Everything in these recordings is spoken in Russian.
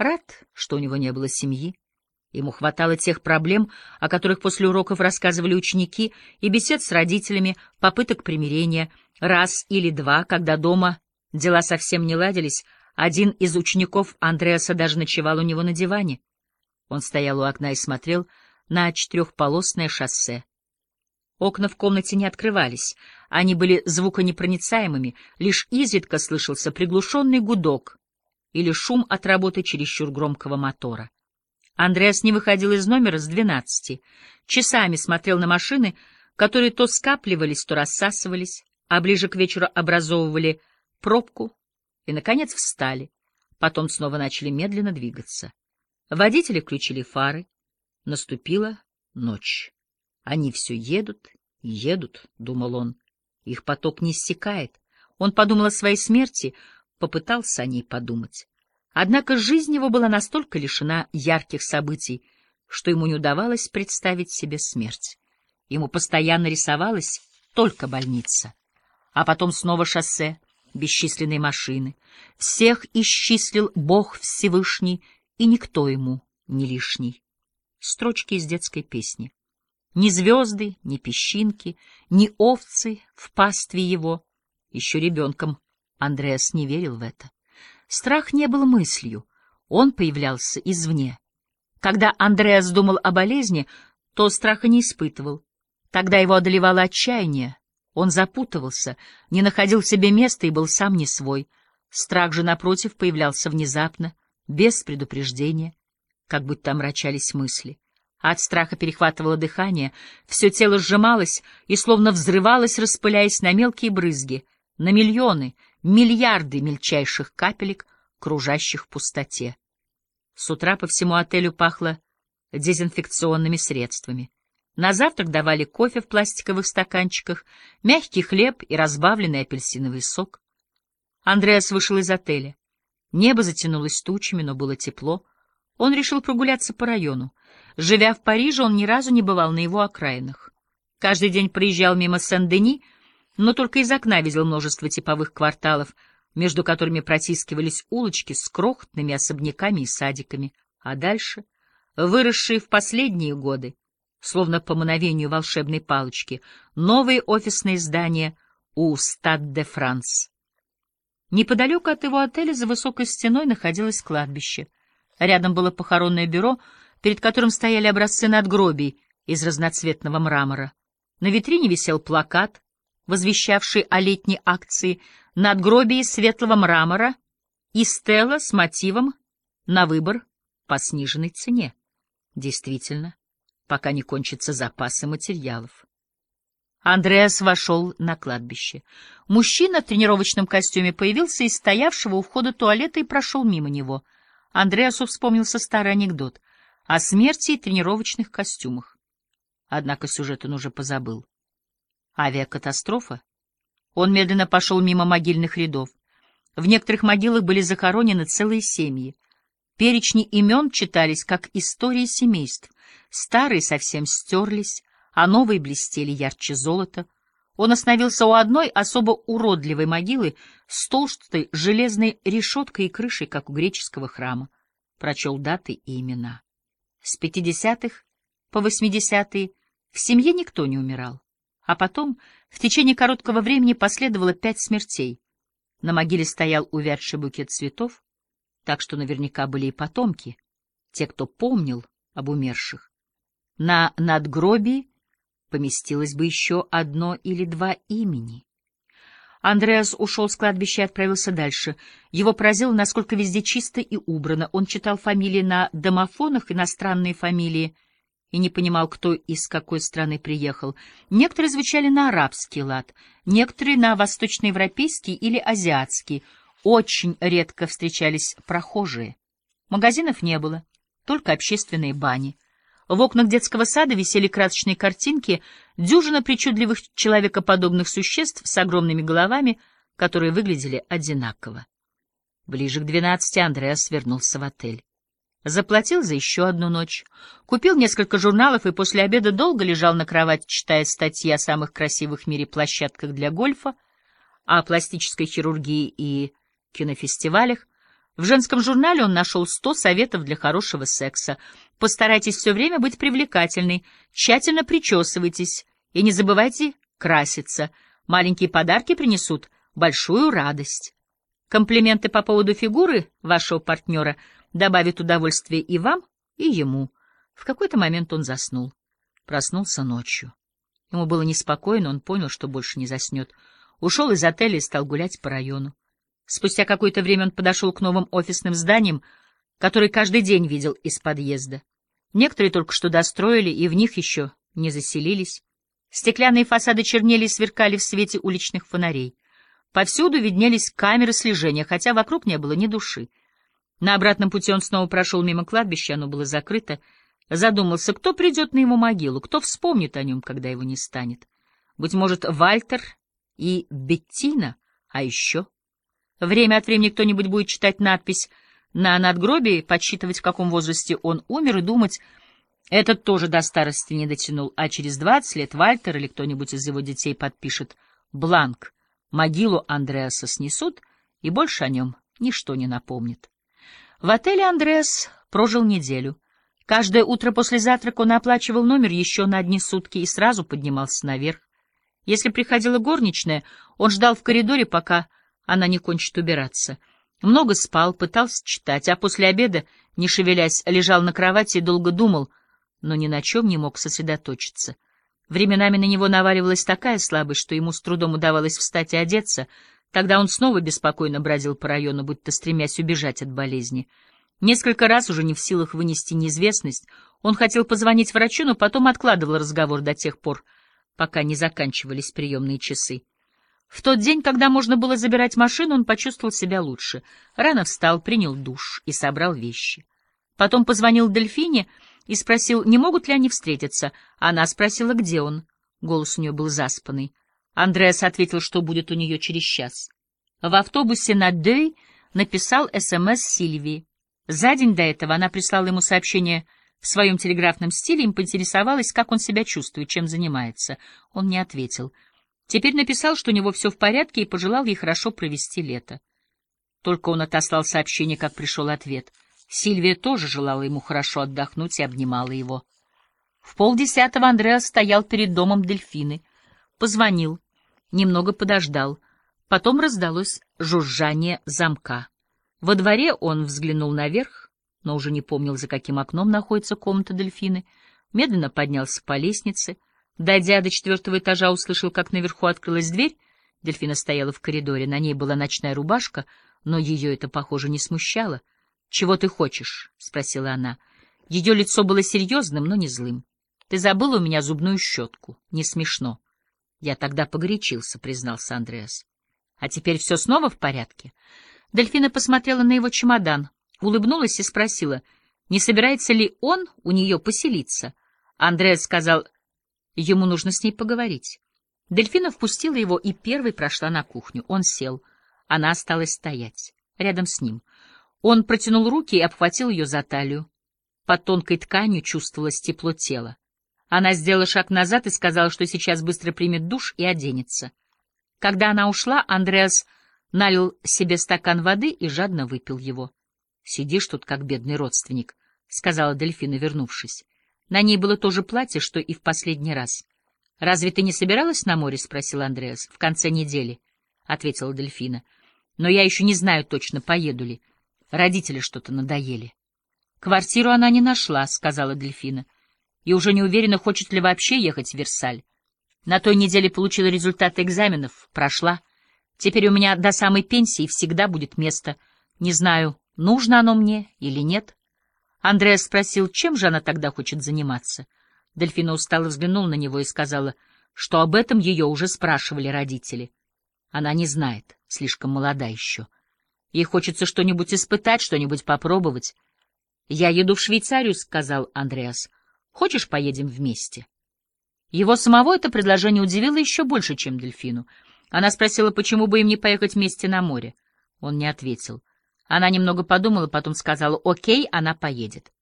Рад, что у него не было семьи. Ему хватало тех проблем, о которых после уроков рассказывали ученики, и бесед с родителями, попыток примирения. Раз или два, когда дома дела совсем не ладились, один из учеников Андреаса даже ночевал у него на диване. Он стоял у окна и смотрел на четырехполосное шоссе. Окна в комнате не открывались, они были звуконепроницаемыми, лишь изредка слышался приглушенный гудок или шум от работы чересчур громкого мотора. Андреас не выходил из номера с двенадцати, часами смотрел на машины, которые то скапливались, то рассасывались, а ближе к вечеру образовывали пробку и, наконец, встали, потом снова начали медленно двигаться. Водители включили фары. Наступила ночь. Они все едут едут, — думал он. Их поток не иссякает. Он подумал о своей смерти, попытался о ней подумать. Однако жизнь его была настолько лишена ярких событий, что ему не удавалось представить себе смерть. Ему постоянно рисовалась только больница. А потом снова шоссе, бесчисленные машины. Всех исчислил Бог Всевышний, и никто ему не лишний. Строчки из детской песни. Ни звезды, ни песчинки, ни овцы в пастве его. Еще ребенком Андреас не верил в это. Страх не был мыслью, он появлялся извне. Когда Андреас думал о болезни, то страха не испытывал. Тогда его одолевало отчаяние. Он запутывался, не находил себе места и был сам не свой. Страх же, напротив, появлялся внезапно, без предупреждения, как будто омрачались мысли. От страха перехватывало дыхание, все тело сжималось и словно взрывалось, распыляясь на мелкие брызги, на миллионы, миллиарды мельчайших капелек, кружащих в пустоте. С утра по всему отелю пахло дезинфекционными средствами. На завтрак давали кофе в пластиковых стаканчиках, мягкий хлеб и разбавленный апельсиновый сок. Андреас вышел из отеля. Небо затянулось тучами, но было тепло. Он решил прогуляться по району. Живя в Париже, он ни разу не бывал на его окраинах. Каждый день проезжал мимо Сен-Дени, но только из окна видел множество типовых кварталов, между которыми протискивались улочки с крохотными особняками и садиками, а дальше, выросшие в последние годы, словно по мановению волшебной палочки, новые офисные здания у Стад-де-Франс. Неподалеку от его отеля за высокой стеной находилось кладбище. Рядом было похоронное бюро — перед которым стояли образцы надгробий из разноцветного мрамора. На витрине висел плакат, возвещавший о летней акции надгробий светлого мрамора и стела с мотивом на выбор по сниженной цене. Действительно, пока не кончатся запасы материалов. Андреас вошел на кладбище. Мужчина в тренировочном костюме появился из стоявшего у входа туалета и прошел мимо него. Андреасу вспомнился старый анекдот о смерти и тренировочных костюмах. Однако сюжет он уже позабыл. Авиакатастрофа? Он медленно пошел мимо могильных рядов. В некоторых могилах были захоронены целые семьи. Перечни имен читались как истории семейств. Старые совсем стерлись, а новые блестели ярче золота. Он остановился у одной особо уродливой могилы с толстой железной решеткой и крышей, как у греческого храма. Прочел даты и имена. С 50-х по 80-е в семье никто не умирал. А потом, в течение короткого времени, последовало пять смертей. На могиле стоял увядший букет цветов, так что наверняка были и потомки, те, кто помнил об умерших. На надгробии поместилось бы еще одно или два имени. Андреас ушел с кладбища и отправился дальше. Его поразило, насколько везде чисто и убрано. Он читал фамилии на домофонах, иностранные фамилии, и не понимал, кто из какой страны приехал. Некоторые звучали на арабский лад, некоторые на восточноевропейский или азиатский. Очень редко встречались прохожие. Магазинов не было, только общественные бани. В окнах детского сада висели красочные картинки, дюжина причудливых человекоподобных существ с огромными головами, которые выглядели одинаково. Ближе к двенадцати Андреас вернулся в отель. Заплатил за еще одну ночь, купил несколько журналов и после обеда долго лежал на кровати, читая статьи о самых красивых в мире площадках для гольфа, о пластической хирургии и кинофестивалях, В женском журнале он нашел сто советов для хорошего секса. Постарайтесь все время быть привлекательной, тщательно причесывайтесь и не забывайте краситься. Маленькие подарки принесут большую радость. Комплименты по поводу фигуры вашего партнера добавят удовольствие и вам, и ему. В какой-то момент он заснул. Проснулся ночью. Ему было неспокойно, он понял, что больше не заснет. Ушел из отеля и стал гулять по району. Спустя какое-то время он подошел к новым офисным зданиям, которые каждый день видел из подъезда. Некоторые только что достроили, и в них еще не заселились. Стеклянные фасады чернели и сверкали в свете уличных фонарей. Повсюду виднелись камеры слежения, хотя вокруг не было ни души. На обратном пути он снова прошел мимо кладбища, оно было закрыто. Задумался, кто придет на его могилу, кто вспомнит о нем, когда его не станет. Быть может, Вальтер и Беттина, а еще... Время от времени кто-нибудь будет читать надпись на надгробии, подсчитывать, в каком возрасте он умер, и думать, этот тоже до старости не дотянул, а через двадцать лет Вальтер или кто-нибудь из его детей подпишет бланк, могилу Андреаса снесут, и больше о нем ничто не напомнит. В отеле Андреас прожил неделю. Каждое утро после завтрака он оплачивал номер еще на одни сутки и сразу поднимался наверх. Если приходила горничная, он ждал в коридоре, пока она не кончит убираться. Много спал, пытался читать, а после обеда, не шевелясь, лежал на кровати и долго думал, но ни на чем не мог сосредоточиться. Временами на него наваливалась такая слабость, что ему с трудом удавалось встать и одеться. Тогда он снова беспокойно бродил по району, будто стремясь убежать от болезни. Несколько раз, уже не в силах вынести неизвестность, он хотел позвонить врачу, но потом откладывал разговор до тех пор, пока не заканчивались приемные часы. В тот день, когда можно было забирать машину, он почувствовал себя лучше. Рано встал, принял душ и собрал вещи. Потом позвонил Дельфине и спросил, не могут ли они встретиться. Она спросила, где он. Голос у нее был заспанный. Андреас ответил, что будет у нее через час. В автобусе на Дэй написал СМС Сильвии. За день до этого она прислала ему сообщение в своем телеграфном стиле и поинтересовалась, как он себя чувствует, чем занимается. Он не ответил. Теперь написал, что у него все в порядке, и пожелал ей хорошо провести лето. Только он отослал сообщение, как пришел ответ. Сильвия тоже желала ему хорошо отдохнуть и обнимала его. В полдесятого Андреас стоял перед домом дельфины. Позвонил, немного подождал. Потом раздалось жужжание замка. Во дворе он взглянул наверх, но уже не помнил, за каким окном находится комната дельфины, медленно поднялся по лестнице — Дойдя до четвертого этажа, услышал, как наверху открылась дверь. Дельфина стояла в коридоре, на ней была ночная рубашка, но ее это, похоже, не смущало. — Чего ты хочешь? — спросила она. Ее лицо было серьезным, но не злым. — Ты забыла у меня зубную щетку. Не смешно. — Я тогда погорячился, — признался Андреас. — А теперь все снова в порядке? Дельфина посмотрела на его чемодан, улыбнулась и спросила, не собирается ли он у нее поселиться. Андреас сказал — Ему нужно с ней поговорить. Дельфина впустила его и первой прошла на кухню. Он сел. Она осталась стоять. Рядом с ним. Он протянул руки и обхватил ее за талию. Под тонкой тканью чувствовалось тепло тела. Она сделала шаг назад и сказала, что сейчас быстро примет душ и оденется. Когда она ушла, Андреас налил себе стакан воды и жадно выпил его. — Сидишь тут, как бедный родственник, — сказала Дельфина, вернувшись. На ней было то же платье, что и в последний раз. — Разве ты не собиралась на море? — спросил Андреас. — В конце недели, — ответила Дельфина. — Но я еще не знаю точно, поеду ли. Родители что-то надоели. — Квартиру она не нашла, — сказала Дельфина. — И уже не уверена, хочет ли вообще ехать в Версаль. На той неделе получила результаты экзаменов, прошла. Теперь у меня до самой пенсии всегда будет место. Не знаю, нужно оно мне или нет. — Андреас спросил, чем же она тогда хочет заниматься. Дельфина устало взглянула на него и сказала, что об этом ее уже спрашивали родители. Она не знает, слишком молода еще. Ей хочется что-нибудь испытать, что-нибудь попробовать. «Я еду в Швейцарию», — сказал Андреас. «Хочешь, поедем вместе?» Его самого это предложение удивило еще больше, чем Дельфину. Она спросила, почему бы им не поехать вместе на море. Он не ответил. Она немного подумала, потом сказала, окей, она поедет.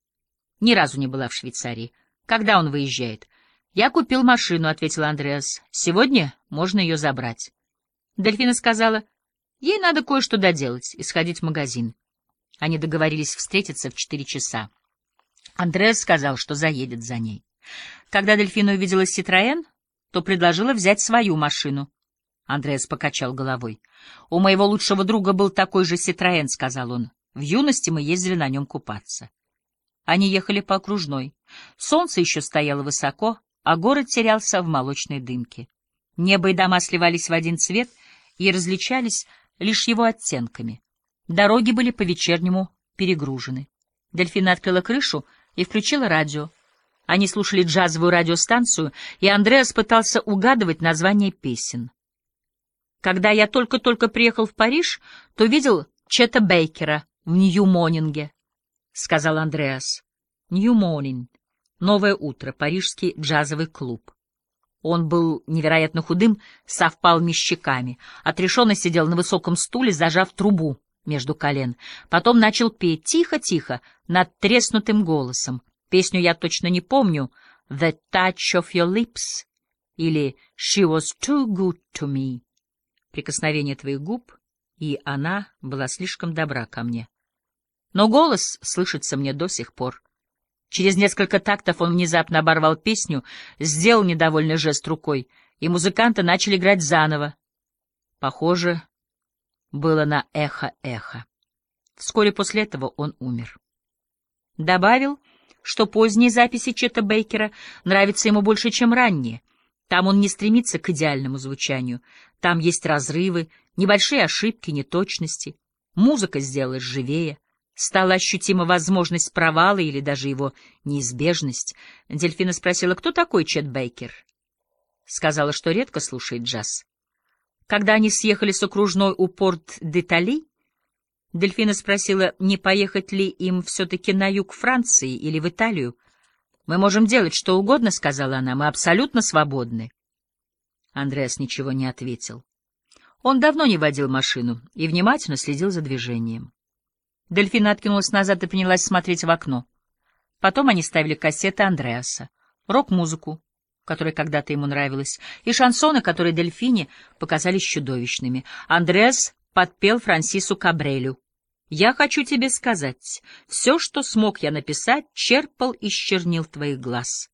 Ни разу не была в Швейцарии. Когда он выезжает? Я купил машину, — ответил Андреас. Сегодня можно ее забрать. Дельфина сказала, ей надо кое-что доделать и сходить в магазин. Они договорились встретиться в четыре часа. Андреас сказал, что заедет за ней. Когда Дельфина увидела Ситроен, то предложила взять свою машину. Андреас покачал головой. — У моего лучшего друга был такой же Ситроен, — сказал он. В юности мы ездили на нем купаться. Они ехали по окружной. Солнце еще стояло высоко, а город терялся в молочной дымке. Небо и дома сливались в один цвет и различались лишь его оттенками. Дороги были по-вечернему перегружены. Дельфина открыла крышу и включила радио. Они слушали джазовую радиостанцию, и Андреас пытался угадывать название песен. Когда я только-только приехал в Париж, то видел Чета Бейкера в Нью-Монинге, — сказал Андреас. Нью-Монинг. Новое утро. Парижский джазовый клуб. Он был невероятно худым, совпал щеками, отрешенно сидел на высоком стуле, зажав трубу между колен. Потом начал петь тихо-тихо, над треснутым голосом. Песню я точно не помню. «The touch of your lips» или «She was too good to me». Прикосновение твоих губ, и она была слишком добра ко мне. Но голос слышится мне до сих пор. Через несколько тактов он внезапно оборвал песню, сделал недовольный жест рукой, и музыканты начали играть заново. Похоже, было на эхо-эхо. Вскоре после этого он умер. Добавил, что поздние записи Чета Бейкера нравятся ему больше, чем ранние. Там он не стремится к идеальному звучанию. Там есть разрывы, небольшие ошибки, неточности. Музыка сделалась живее. Стала ощутима возможность провала или даже его неизбежность. Дельфина спросила, кто такой Чет Бейкер. Сказала, что редко слушает джаз. Когда они съехали с окружной у Порт-де-Тали, Дельфина спросила, не поехать ли им все-таки на юг Франции или в Италию. «Мы можем делать что угодно», — сказала она, — «мы абсолютно свободны». Андреас ничего не ответил. Он давно не водил машину и внимательно следил за движением. Дельфина откинулась назад и принялась смотреть в окно. Потом они ставили кассеты Андреаса, рок-музыку, которая когда-то ему нравилась, и шансоны, которые Дельфине показались чудовищными. Андреас подпел Франсису Кабрелю. «Я хочу тебе сказать, все, что смог я написать, черпал из чернил твоих глаз».